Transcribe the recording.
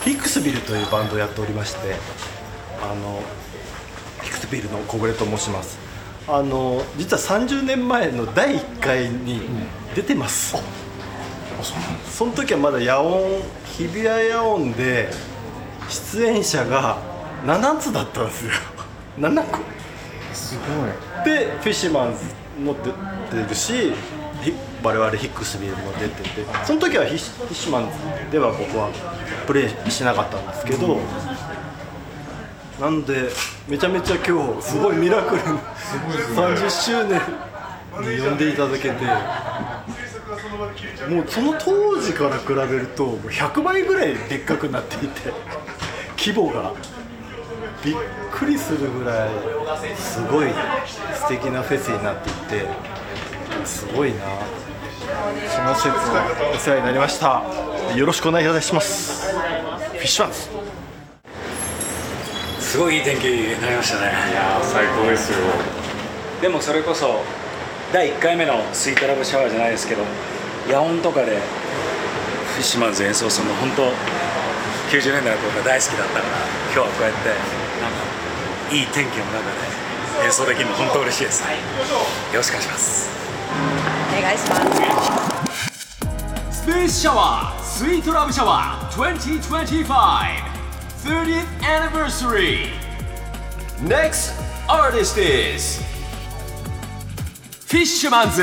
フィックスビルというバンドをやっておりましてあのフィックスビルの小暮と申します。あの実は30年前の第1回に出てます、その時はまだ野音日比谷野音で出演者が7つだったんですよ。7個。すごい。でフィッシュマンズも出てるしひ我々ヒックスビルも出ててその時はヒシフィッシュマンでは僕はプレイしなかったんですけど、なんでめちゃめちゃ今日すごいミラクル30周年に呼んでいただけてもうその当時から比べると100倍ぐらいでっかくなっていて規模がびっくりするぐらいすごい素敵なフェスになっていてすごいな。その説はお世話になりました。よろしくお願いいたします。フィッシュマンズ。すごいいい天気になりましたね。いやー最高ですよ。でもそれこそ第1回目のスイートラブシャワーじゃないですけど野音とかでフィッシュマンズ演奏するの本当90年代の頃から大好きだったから今日はこうやってなんかいい天気の中で演奏できるの本当嬉しいですね。よろしくお願いします。お願いします。スペースシャワースイートラブシャワー2025 30th anniversary Next artist is フィッシュマンズ